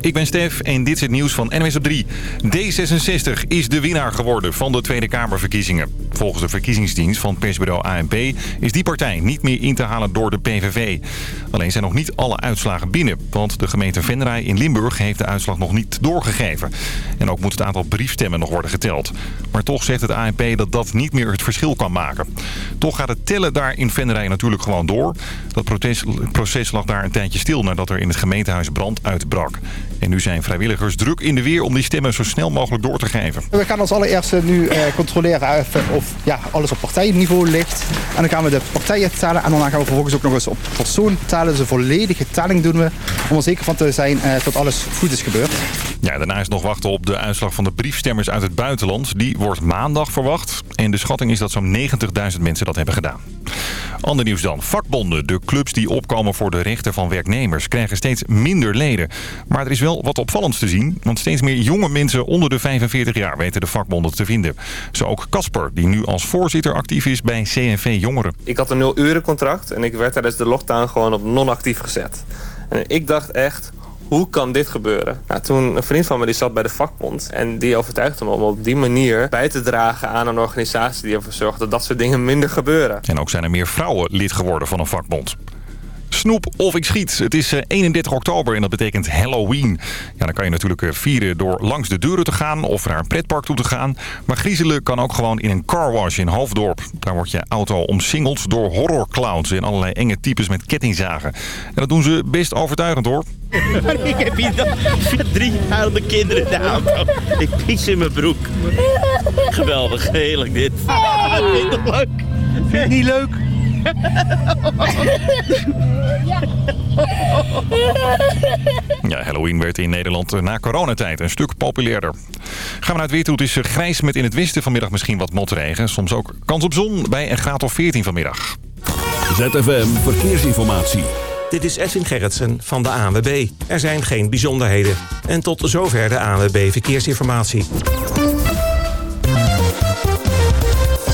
ik ben Stef en dit is het nieuws van NWS op 3. D66 is de winnaar geworden van de Tweede Kamerverkiezingen. Volgens de verkiezingsdienst van persbureau ANP is die partij niet meer in te halen door de PVV. Alleen zijn nog niet alle uitslagen binnen, want de gemeente Venray in Limburg heeft de uitslag nog niet doorgegeven. En ook moet het aantal briefstemmen nog worden geteld. Maar toch zegt het ANP dat dat niet meer het verschil kan maken. Toch gaat het tellen daar in Venray natuurlijk gewoon door. Dat proces lag daar een tijdje stil nadat er in het gemeentehuis brand uitbrak. En nu zijn vrijwilligers druk in de weer om die stemmen zo snel mogelijk door te geven. We gaan als allereerste nu eh, controleren of ja, alles op partijniveau ligt. En dan gaan we de partijen tellen en dan gaan we vervolgens ook nog eens op persoon tellen. Dus een volledige telling doen we om er zeker van te zijn eh, dat alles goed is gebeurd. Ja, daarna is nog wachten op de uitslag van de briefstemmers uit het buitenland. Die wordt maandag verwacht. En de schatting is dat zo'n 90.000 mensen dat hebben gedaan. Ander nieuws dan. Vakbonden, de clubs die opkomen voor de rechten van werknemers, krijgen steeds minder leden. Maar er is wel wat opvallends te zien. Want steeds meer jonge mensen onder de 45 jaar weten de vakbonden te vinden. Zo ook Casper, die nu als voorzitter actief is bij CNV Jongeren. Ik had een nul uren contract en ik werd tijdens de lockdown gewoon op non-actief gezet. En ik dacht echt, hoe kan dit gebeuren? Nou, toen een vriend van me die zat bij de vakbond en die overtuigde me om op die manier bij te dragen aan een organisatie die ervoor zorgt dat dat soort dingen minder gebeuren. En ook zijn er meer vrouwen lid geworden van een vakbond. Snoep of ik schiet. Het is 31 eh, oktober en dat betekent Halloween. Ja, dan kan je natuurlijk eh, vieren door langs de deuren te gaan of naar een pretpark toe te gaan. Maar griezelen kan ook gewoon in een carwash in Hoofddorp. Daar wordt je auto omsingeld door horrorclowns en allerlei enge types met kettingzagen. En dat doen ze best overtuigend hoor. ik heb hier drie huilende kinderen in de auto. Ik pies in mijn broek. Geweldig, heerlijk dit. Vind je het leuk? Vind je het niet leuk? Ja, Halloween werd in Nederland eh, na coronatijd een stuk populairder. Gaan we naar het weer toe. Het is eh, grijs met in het westen vanmiddag misschien wat motregen. Soms ook kans op zon bij een graad of 14 vanmiddag. ZFM Verkeersinformatie. Dit is Edwin Gerritsen van de ANWB. Er zijn geen bijzonderheden. En tot zover de ANWB Verkeersinformatie.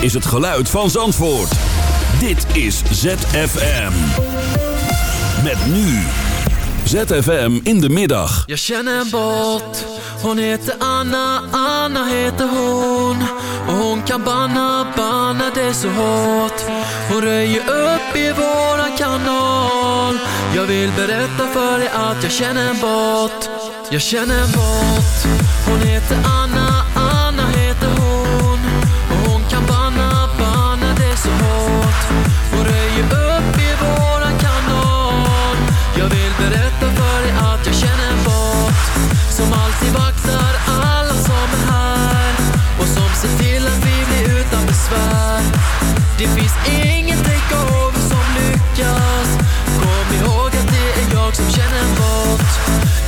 Is het geluid van Zandvoort. Dit is ZFM. Met nu. ZFM in de middag. Jag en bot. Hon heter Anna, Anna heter hon. Hon kan banna, banna det så hårt. Hon röjer upp i våran kanal. Jag vill berätta för dig att jag känner en bot. Jag känner en bot. Hon heter Anna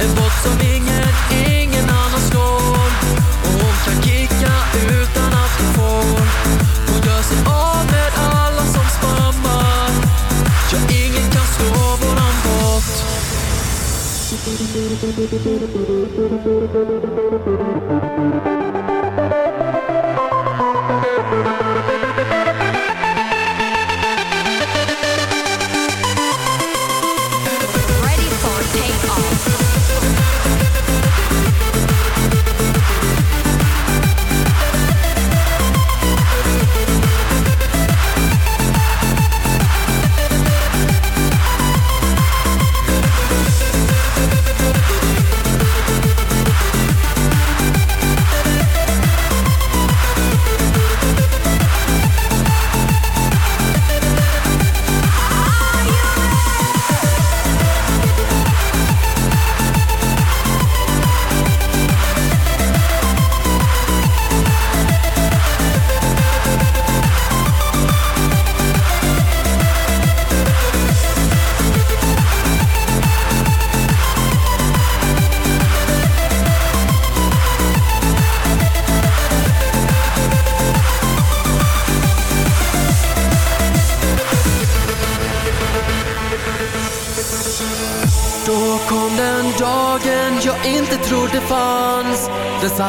En bot som ingen, ingen annan slår. Och hon kan kicka utan att hon får. Hon gör sig av med alla som spammar. Ja, ingen kan slå våran bot.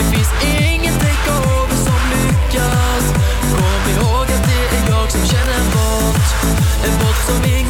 Det finns ingen takeover som lyckas. Kom ihåg att det är jag som känner en bot En bot som ingen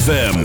ZFM.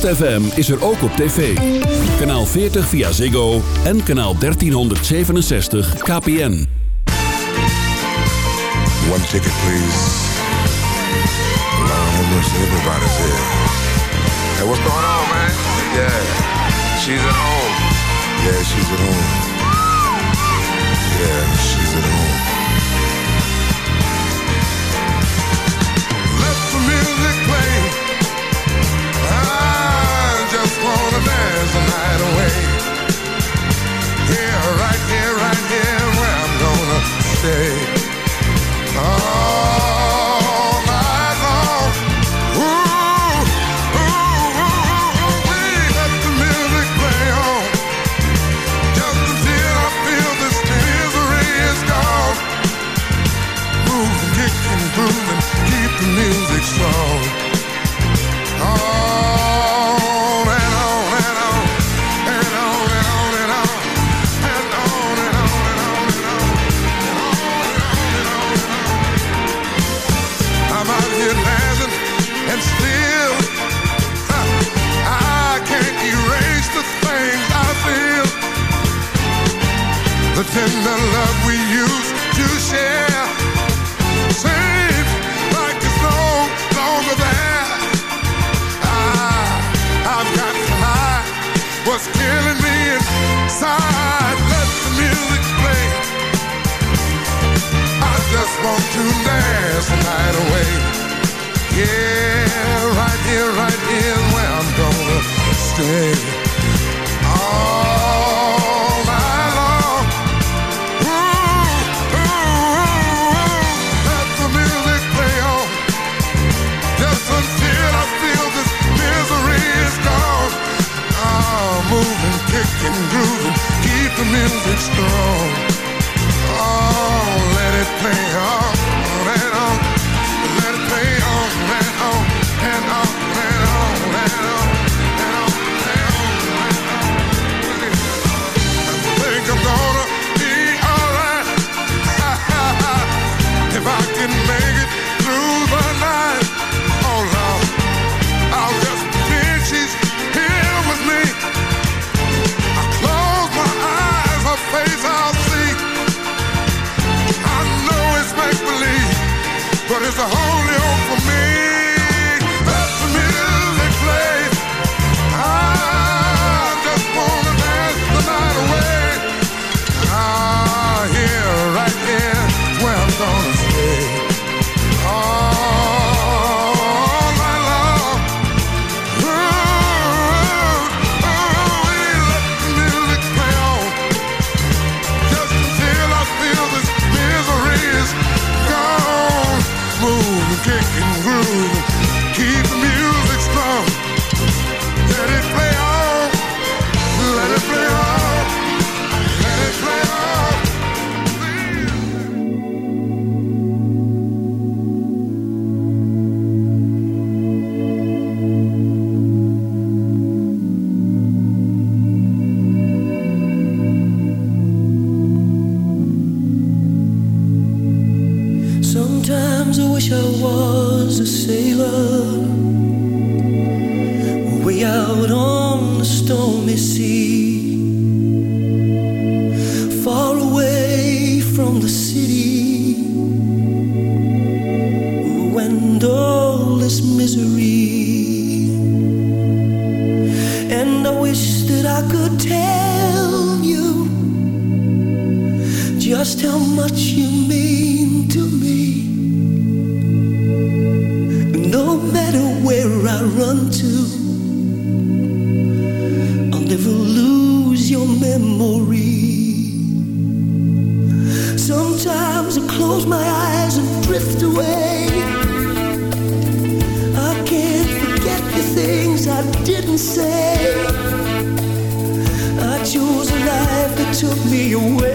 ZFM is er ook op tv. Kanaal 40 via Ziggo en kanaal 1367 KPN. One ticket please. Everybody's here. Hey, what's going on, man? Yeah, she's at home. Yeah, she's at home. Yeah, there's a away. Yeah, right here, right here, where I'm gonna stay. Oh. a holy hope for me. away.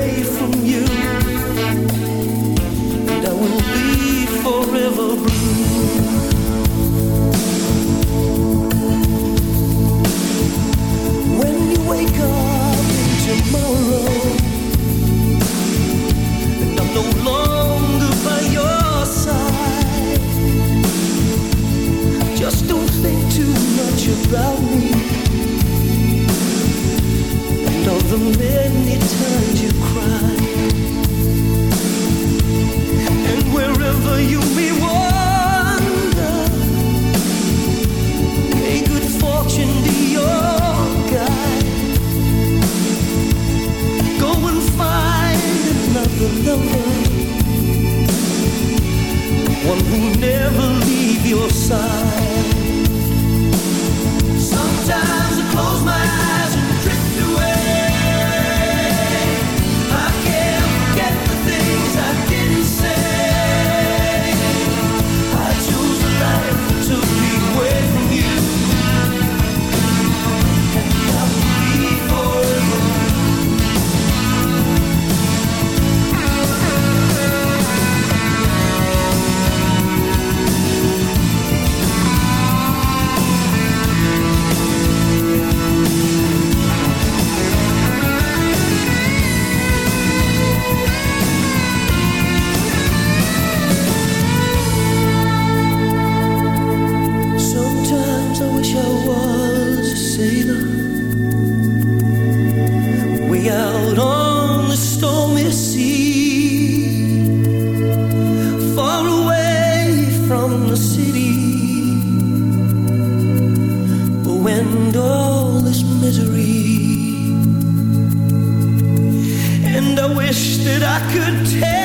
I could tell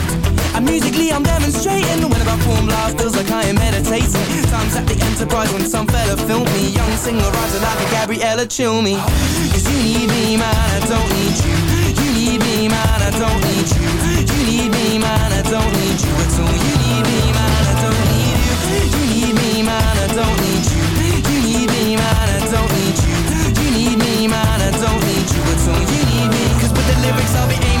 And musically I'm demonstrating. When I perform live feels like I am meditating. Times at the Enterprise when some fella filmed me. Young singer-writer like a Gabriella chill me. Cause you need me man, I don't need you. You need me man, I don't need you. You need me man, I don't need you at all. You need me man, I don't need you. You need me man, I don't need you. You need me man, I don't need you. You need me man, I don't need you at all. You need me Cause with the lyrics I'll be aiming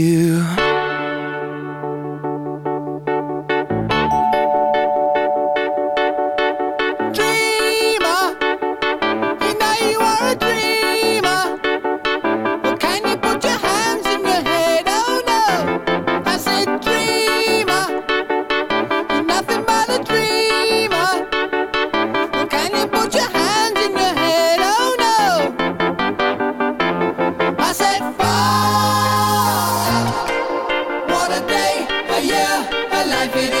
life it is.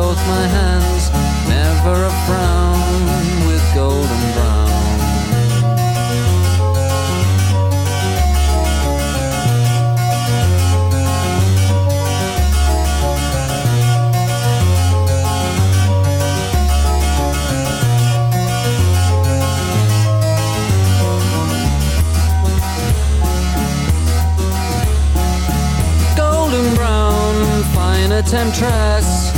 both my hands never a frown with golden brown. Golden brown fine temptress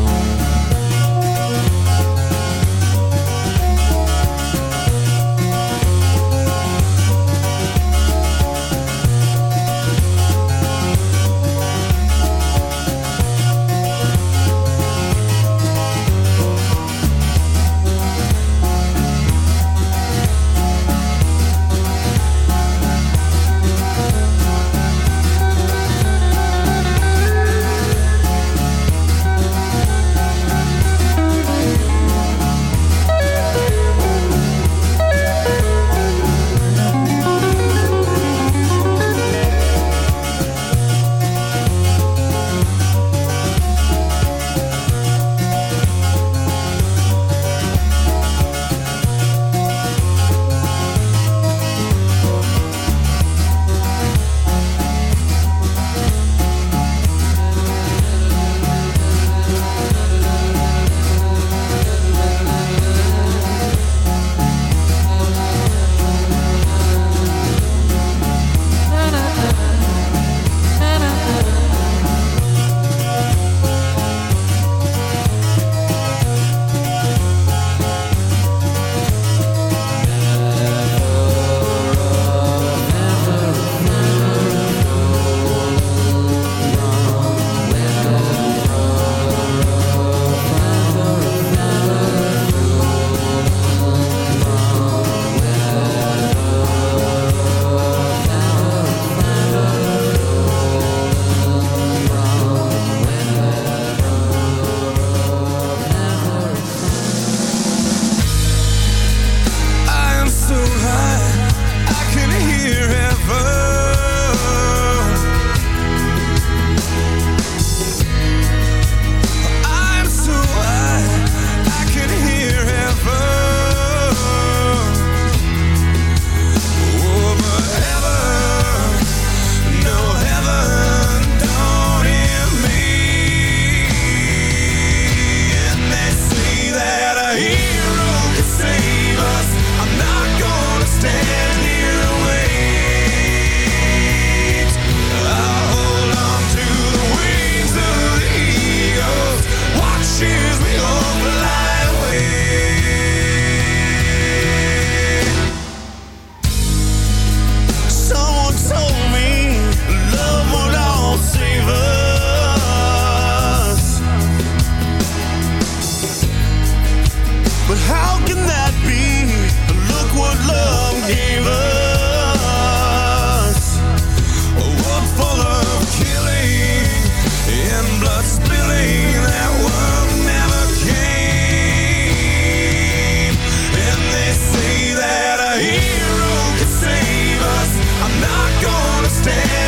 blood spilling that world never came. And they say that a hero can save us. I'm not gonna stand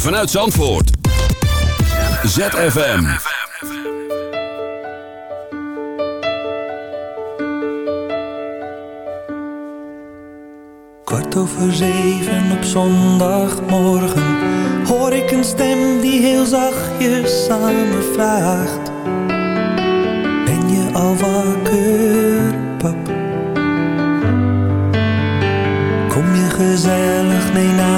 vanuit Zandvoort. ZFM. Kwart over zeven op zondagmorgen hoor ik een stem die heel zachtjes aan me vraagt: Ben je al wakker, pap? Kom je gezellig mee naar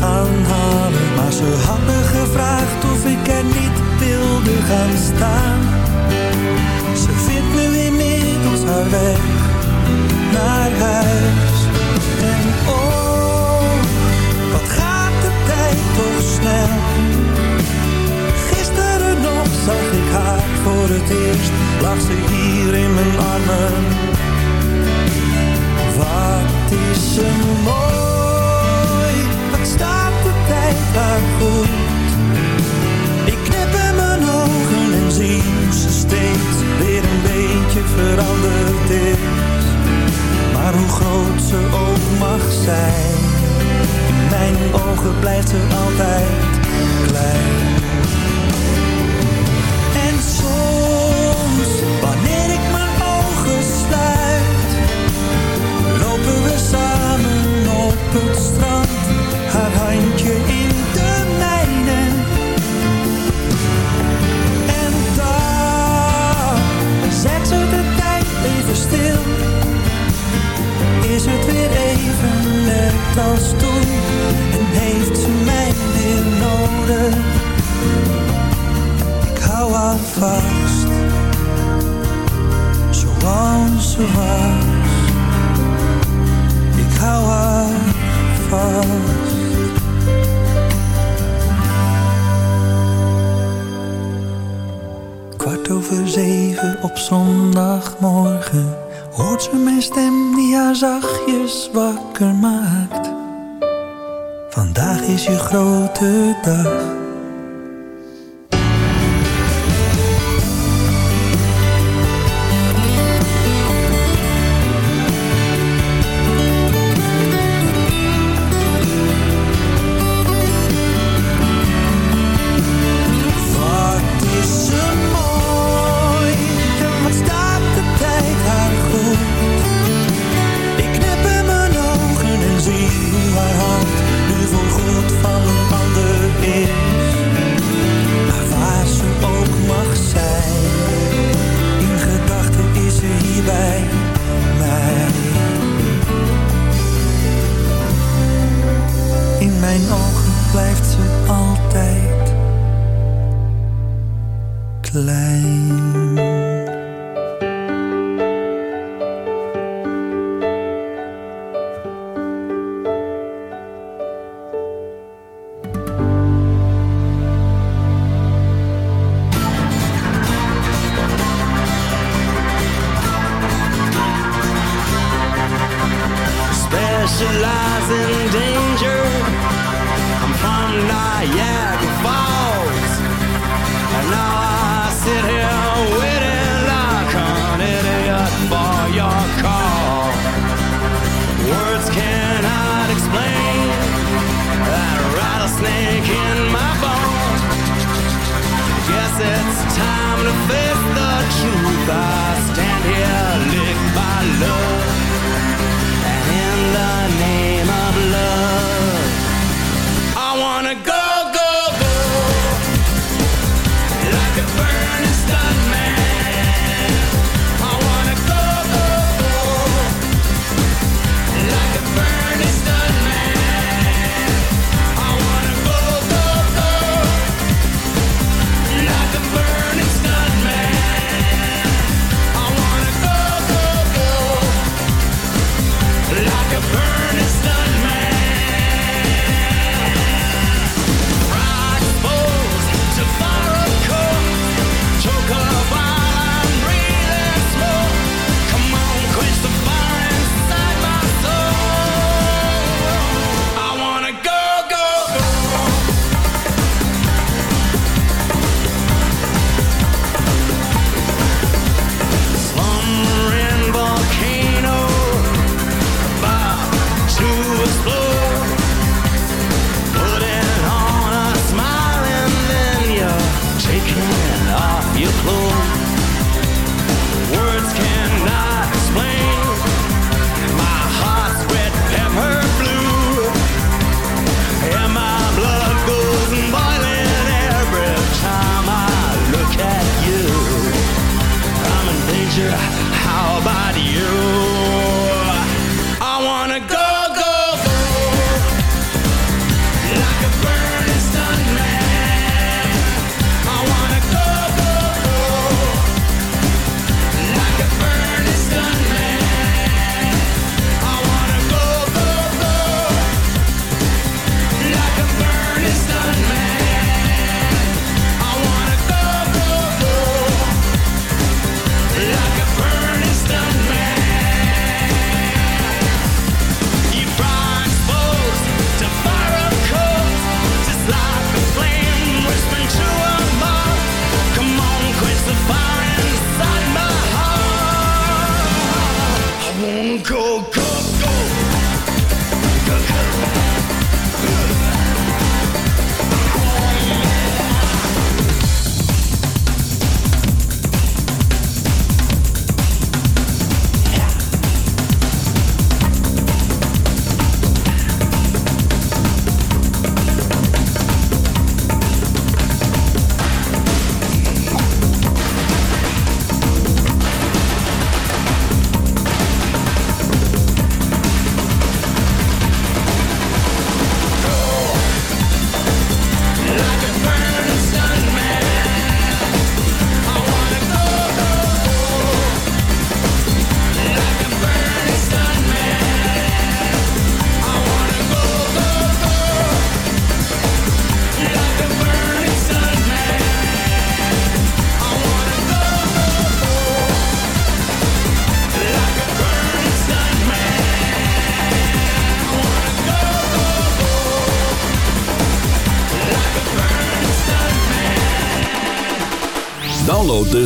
gaan halen, maar ze had me gevraagd of ik er niet wilde gaan staan. Ze vindt nu inmiddels haar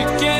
again.